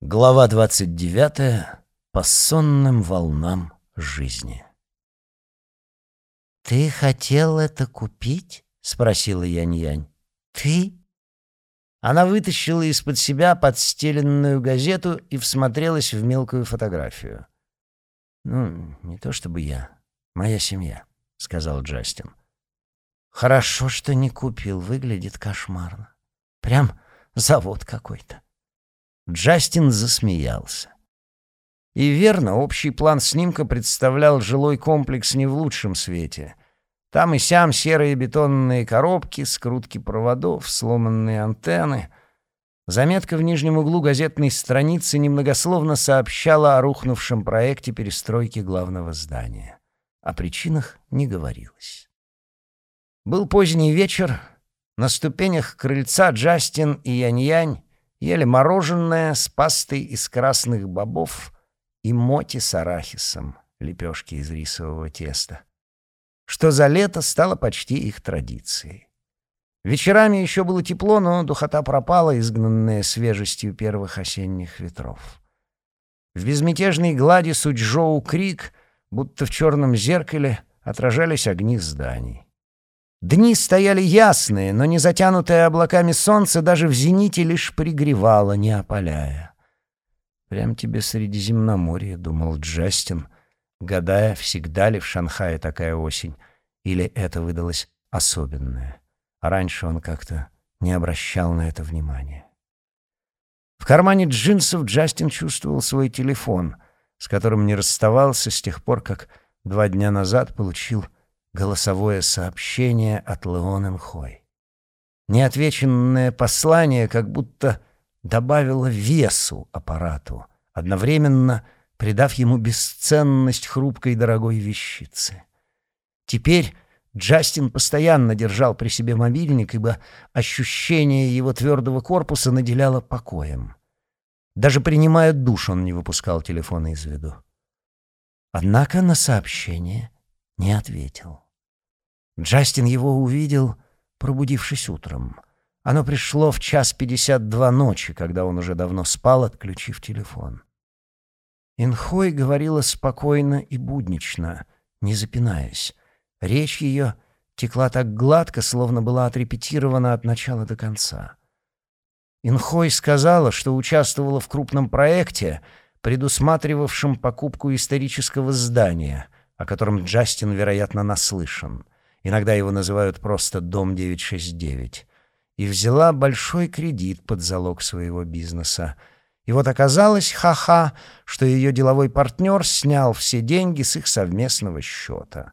Глава 29. По сонным волнам жизни. «Ты хотел это купить?» — спросила Янь-Янь. «Ты?» Она вытащила из-под себя подстеленную газету и всмотрелась в мелкую фотографию. «Ну, не то чтобы я. Моя семья», — сказал Джастин. «Хорошо, что не купил. Выглядит кошмарно. Прям завод какой-то». Джастин засмеялся. И верно, общий план снимка представлял жилой комплекс не в лучшем свете. Там и сям серые бетонные коробки, скрутки проводов, сломанные антенны. Заметка в нижнем углу газетной страницы немногословно сообщала о рухнувшем проекте перестройки главного здания. О причинах не говорилось. Был поздний вечер. На ступенях крыльца Джастин и Янь-Янь ели мороженое с пастой из красных бобов и моти с арахисом, лепешки из рисового теста, что за лето стало почти их традицией. Вечерами еще было тепло, но духота пропала, изгнанная свежестью первых осенних ветров. В безмятежной глади Суджоу Крик, будто в черном зеркале, отражались огни зданий. Дни стояли ясные, но не затянутое облаками солнце даже в зените лишь пригревало, не опаляя. «Прям тебе Средиземноморье», — думал Джастин, гадая, всегда ли в Шанхае такая осень, или это выдалось особенное. Раньше он как-то не обращал на это внимания. В кармане джинсов Джастин чувствовал свой телефон, с которым не расставался с тех пор, как два дня назад получил голосовое сообщение от Леон Хой. Неотвеченное послание как будто добавило весу аппарату, одновременно придав ему бесценность хрупкой дорогой вещицы. Теперь Джастин постоянно держал при себе мобильник, ибо ощущение его твердого корпуса наделяло покоем. Даже принимая душ, он не выпускал телефона из виду. Однако на сообщение не ответил. Джастин его увидел, пробудившись утром. Оно пришло в час пятьдесят два ночи, когда он уже давно спал, отключив телефон. Инхой говорила спокойно и буднично, не запинаясь. Речь ее текла так гладко, словно была отрепетирована от начала до конца. Инхой сказала, что участвовала в крупном проекте, предусматривавшем покупку исторического здания — о котором Джастин, вероятно, наслышан. Иногда его называют просто «Дом 969». И взяла большой кредит под залог своего бизнеса. И вот оказалось, ха-ха, что ее деловой партнер снял все деньги с их совместного счета.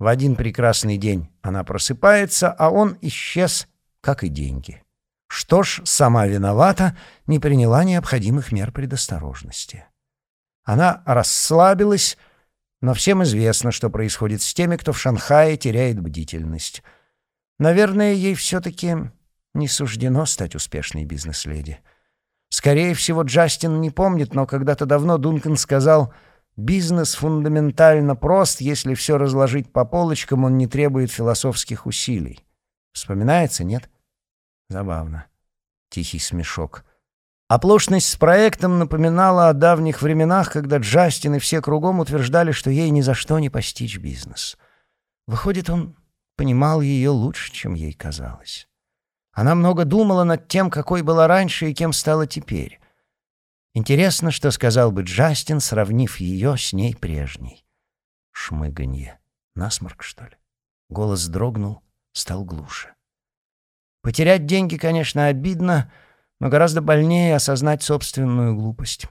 В один прекрасный день она просыпается, а он исчез, как и деньги. Что ж, сама виновата, не приняла необходимых мер предосторожности. Она расслабилась, но всем известно, что происходит с теми, кто в Шанхае теряет бдительность. Наверное, ей все-таки не суждено стать успешной бизнес-леди. Скорее всего, Джастин не помнит, но когда-то давно Дункан сказал, «Бизнес фундаментально прост, если все разложить по полочкам, он не требует философских усилий». Вспоминается, нет? Забавно. Тихий смешок. Оплошность с проектом напоминала о давних временах, когда Джастин и все кругом утверждали, что ей ни за что не постичь бизнес. Выходит, он понимал ее лучше, чем ей казалось. Она много думала над тем, какой была раньше и кем стала теперь. Интересно, что сказал бы Джастин, сравнив ее с ней прежней. Шмыганье. Насморк, что ли? Голос дрогнул, стал глуше. Потерять деньги, конечно, обидно, но гораздо больнее осознать собственную глупость.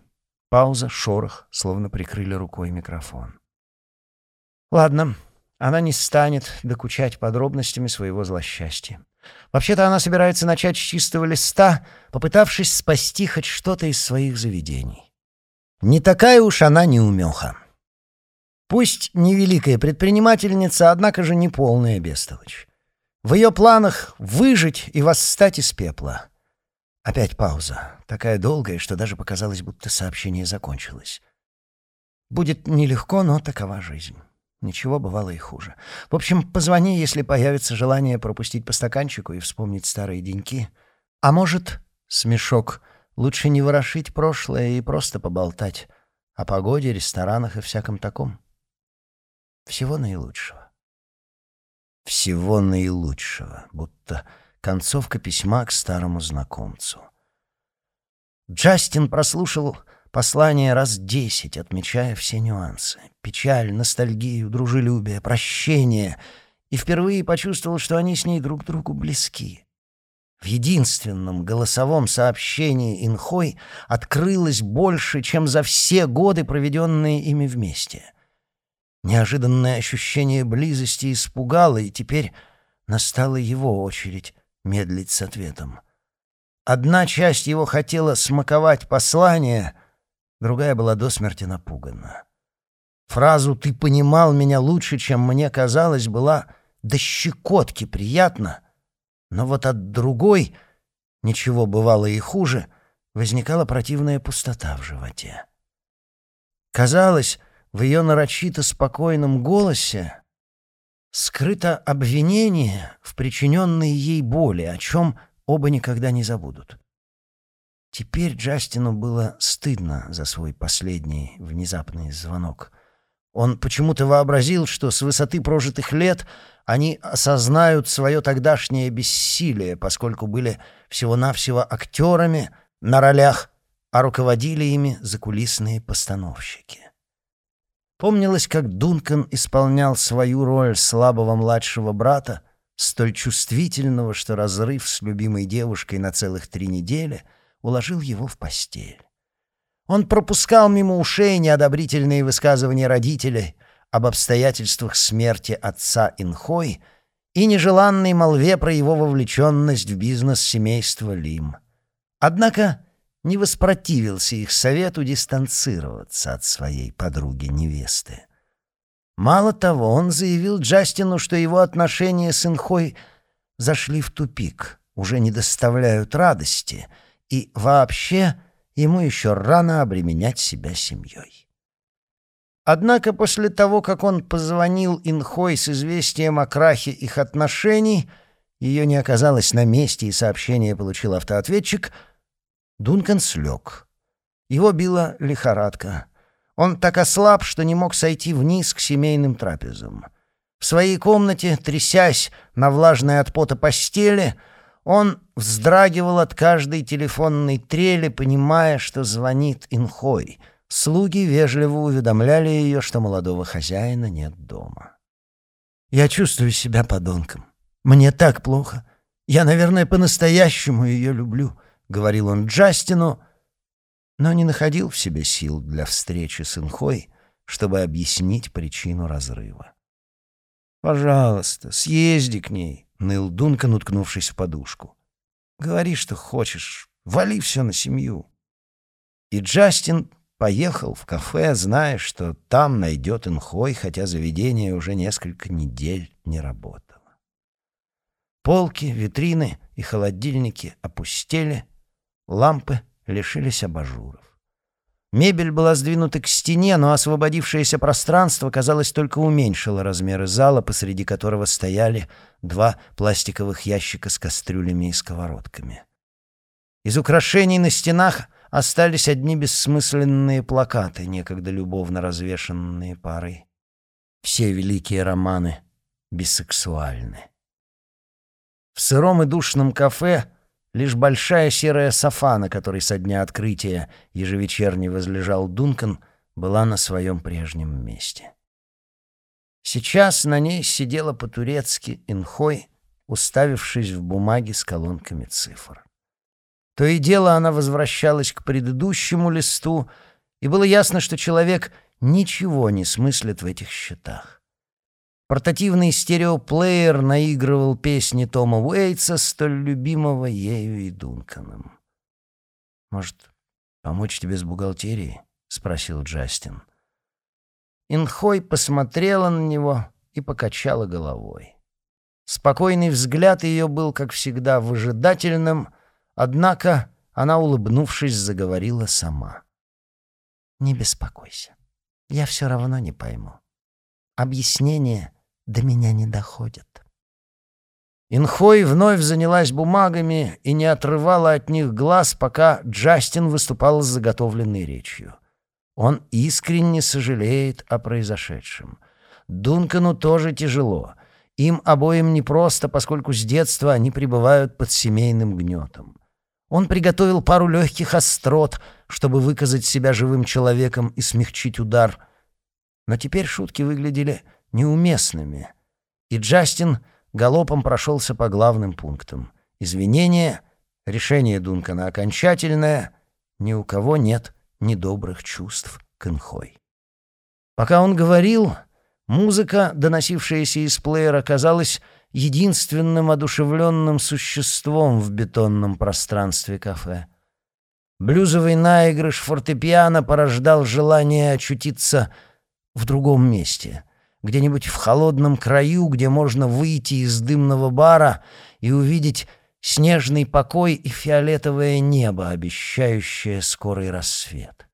Пауза, шорох, словно прикрыли рукой микрофон. Ладно, она не станет докучать подробностями своего злосчастья. Вообще-то она собирается начать с чистого листа, попытавшись спасти хоть что-то из своих заведений. Не такая уж она неумеха. Пусть невеликая предпринимательница, однако же не полная бестолочь. В ее планах выжить и восстать из пепла. Опять пауза, такая долгая, что даже показалось, будто сообщение закончилось. Будет нелегко, но такова жизнь. Ничего бывало и хуже. В общем, позвони, если появится желание пропустить по стаканчику и вспомнить старые деньки. А может, смешок, Лучше не ворошить прошлое и просто поболтать о погоде, ресторанах и всяком таком. Всего наилучшего. Всего наилучшего, будто концовка письма к старому знакомцу. Джастин прослушал послание раз десять, отмечая все нюансы. Печаль, ностальгию, дружелюбие, прощение. И впервые почувствовал, что они с ней друг другу близки. В единственном голосовом сообщении Инхой открылось больше, чем за все годы, проведенные ими вместе. Неожиданное ощущение близости испугало, и теперь настала его очередь медлить с ответом. Одна часть его хотела смаковать послание, другая была до смерти напугана. Фразу «ты понимал меня лучше, чем мне казалось» была до щекотки приятна, но вот от другой, ничего бывало и хуже, возникала противная пустота в животе. Казалось, в ее нарочито спокойном голосе скрыто обвинение в причиненной ей боли, о чем оба никогда не забудут. Теперь Джастину было стыдно за свой последний внезапный звонок. Он почему-то вообразил, что с высоты прожитых лет они осознают свое тогдашнее бессилие, поскольку были всего-навсего актерами на ролях, а руководили ими закулисные постановщики. Помнилось, как Дункан исполнял свою роль слабого младшего брата, столь чувствительного, что разрыв с любимой девушкой на целых три недели уложил его в постель. Он пропускал мимо ушей неодобрительные высказывания родителей об обстоятельствах смерти отца Инхой и нежеланной молве про его вовлеченность в бизнес семейства Лим. Однако не воспротивился их совету дистанцироваться от своей подруги-невесты. Мало того, он заявил Джастину, что его отношения с Инхой зашли в тупик, уже не доставляют радости, и вообще ему еще рано обременять себя семьей. Однако после того, как он позвонил Инхой с известием о крахе их отношений, ее не оказалось на месте, и сообщение получил автоответчик, Дункан слег. Его била лихорадка. Он так ослаб, что не мог сойти вниз к семейным трапезам. В своей комнате, трясясь на влажной от пота постели, он вздрагивал от каждой телефонной трели, понимая, что звонит Инхой. Слуги вежливо уведомляли ее, что молодого хозяина нет дома. «Я чувствую себя подонком. Мне так плохо. Я, наверное, по-настоящему ее люблю», — говорил он Джастину, — но не находил в себе сил для встречи с Инхой, чтобы объяснить причину разрыва. «Пожалуйста, съезди к ней», — ныл Дункан, уткнувшись в подушку. «Говори, что хочешь, вали все на семью». И Джастин поехал в кафе, зная, что там найдет Инхой, хотя заведение уже несколько недель не работало. Полки, витрины и холодильники опустели, лампы лишились абажуров. Мебель была сдвинута к стене, но освободившееся пространство, казалось, только уменьшило размеры зала, посреди которого стояли два пластиковых ящика с кастрюлями и сковородками. Из украшений на стенах остались одни бессмысленные плакаты, некогда любовно развешанные парой. Все великие романы бисексуальны. В сыром и душном кафе Лишь большая серая софа, на которой со дня открытия ежевечерне возлежал Дункан, была на своем прежнем месте. Сейчас на ней сидела по-турецки Инхой, уставившись в бумаге с колонками цифр. То и дело она возвращалась к предыдущему листу, и было ясно, что человек ничего не смыслит в этих счетах. Портативный стереоплеер наигрывал песни Тома Уэйтса, столь любимого ею и Дунканом. «Может, помочь тебе с бухгалтерией?» — спросил Джастин. Инхой посмотрела на него и покачала головой. Спокойный взгляд ее был, как всегда, выжидательным, однако она, улыбнувшись, заговорила сама. «Не беспокойся, я все равно не пойму. Объяснение — до меня не доходят. Инхой вновь занялась бумагами и не отрывала от них глаз, пока Джастин выступал с заготовленной речью. Он искренне сожалеет о произошедшем. Дункану тоже тяжело. Им обоим непросто, поскольку с детства они пребывают под семейным гнетом. Он приготовил пару легких острот, чтобы выказать себя живым человеком и смягчить удар. Но теперь шутки выглядели неуместными. И Джастин галопом прошелся по главным пунктам. Извинения, решение Дункана окончательное, ни у кого нет недобрых чувств к Инхой. Пока он говорил, музыка, доносившаяся из плеера, казалась единственным одушевленным существом в бетонном пространстве кафе. Блюзовый наигрыш фортепиано порождал желание очутиться в другом месте, где-нибудь в холодном краю, где можно выйти из дымного бара и увидеть снежный покой и фиолетовое небо, обещающее скорый рассвет.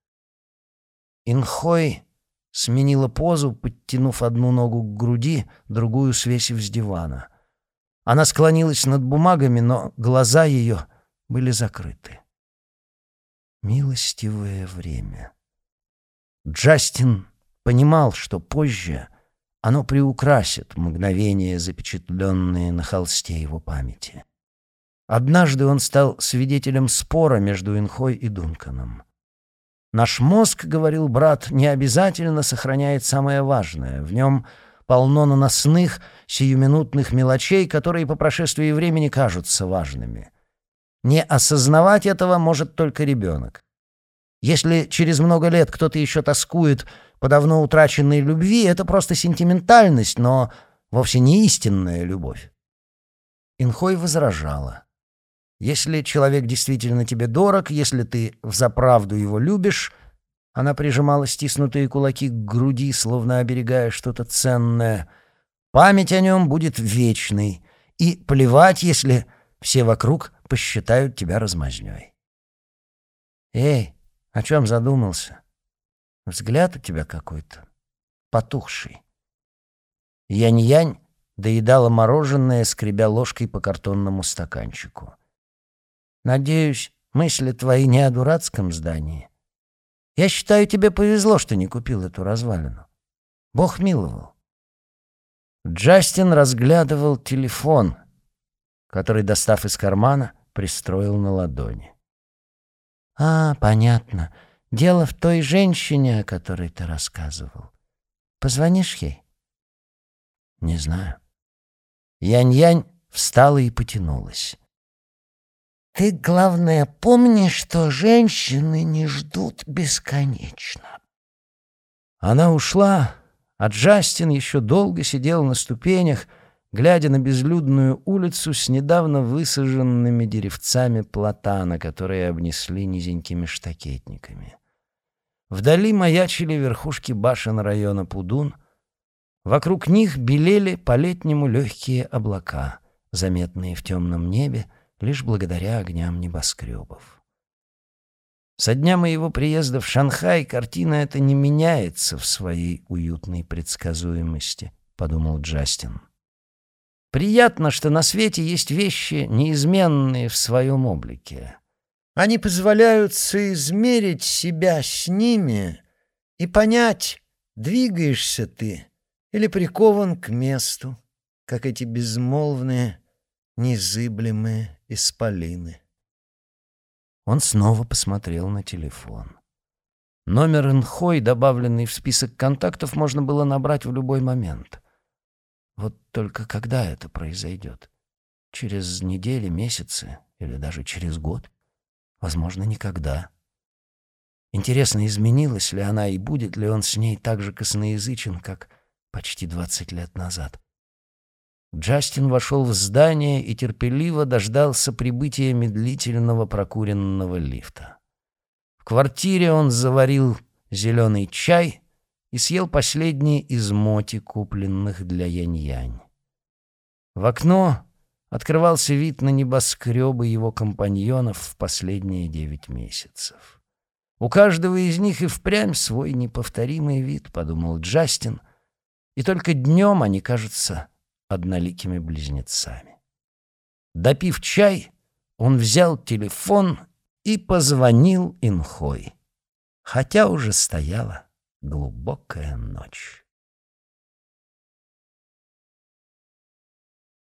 Инхой сменила позу, подтянув одну ногу к груди, другую свесив с дивана. Она склонилась над бумагами, но глаза ее были закрыты. Милостивое время. Джастин понимал, что позже оно приукрасит мгновения, запечатленные на холсте его памяти. Однажды он стал свидетелем спора между Инхой и Дунканом. «Наш мозг, — говорил брат, — не обязательно сохраняет самое важное. В нем полно наносных, сиюминутных мелочей, которые по прошествии времени кажутся важными. Не осознавать этого может только ребенок. Если через много лет кто-то еще тоскует по давно утраченной любви, это просто сентиментальность, но вовсе не истинная любовь. Инхой возражала. Если человек действительно тебе дорог, если ты взаправду его любишь, она прижимала стиснутые кулаки к груди, словно оберегая что-то ценное, память о нем будет вечной, и плевать, если все вокруг посчитают тебя размазнёй. Эй, о чем задумался? Взгляд у тебя какой-то потухший. Янь-янь доедала мороженое, скребя ложкой по картонному стаканчику. «Надеюсь, мысли твои не о дурацком здании. Я считаю, тебе повезло, что не купил эту развалину. Бог миловал». Джастин разглядывал телефон, который, достав из кармана, пристроил на ладони. «А, понятно. Дело в той женщине, о которой ты рассказывал. Позвонишь ей? Не знаю. Янь-янь встала и потянулась. Ты, главное, помни, что женщины не ждут бесконечно. Она ушла, а Джастин еще долго сидел на ступенях, глядя на безлюдную улицу с недавно высаженными деревцами платана, которые обнесли низенькими штакетниками. Вдали маячили верхушки башен района Пудун. Вокруг них белели по-летнему легкие облака, заметные в темном небе лишь благодаря огням небоскребов. Со дня моего приезда в Шанхай картина эта не меняется в своей уютной предсказуемости, подумал Джастин. Приятно, что на свете есть вещи, неизменные в своем облике. Они позволяют соизмерить себя с ними и понять, двигаешься ты или прикован к месту, как эти безмолвные, незыблемые исполины. Он снова посмотрел на телефон. Номер Инхой, добавленный в список контактов, можно было набрать в любой момент. Вот только когда это произойдет? Через недели, месяцы или даже через год? Возможно, никогда. Интересно, изменилась ли она и будет ли он с ней так же косноязычен, как почти двадцать лет назад. Джастин вошел в здание и терпеливо дождался прибытия медлительного прокуренного лифта. В квартире он заварил зеленый чай и съел последние из моти, купленных для Янь-Янь. В окно открывался вид на небоскребы его компаньонов в последние девять месяцев. «У каждого из них и впрямь свой неповторимый вид», — подумал Джастин, — «и только днем они кажутся одноликими близнецами». Допив чай, он взял телефон и позвонил Инхой, хотя уже стояла глубокая ночь.